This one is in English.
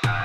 Bye.